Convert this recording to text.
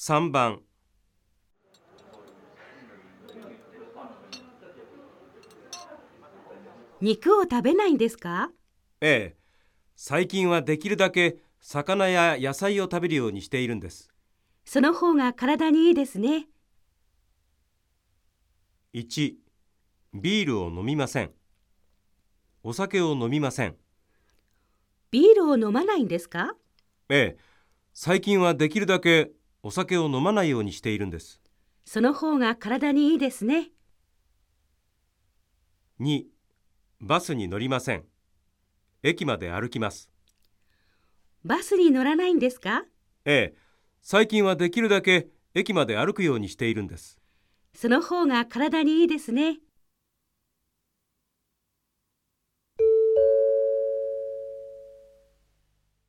3番。肉を食べないんですか？A 最近はできるだけ魚や野菜を食べるようにしているんです。その方が体にいいですね。1ビールを飲みません。お酒を飲みません。ビールを飲まないんですか？A 最近はできるだけお酒を飲まないようにしているんです。その方が体にいいですね。2バスに乗りません。駅まで歩きます。バスに乗らないんですか？A 最近はできるだけ駅まで歩くようにしているんです。その方が体にいいですね。